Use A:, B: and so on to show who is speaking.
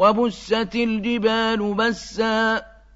A: وبست الجبال بسا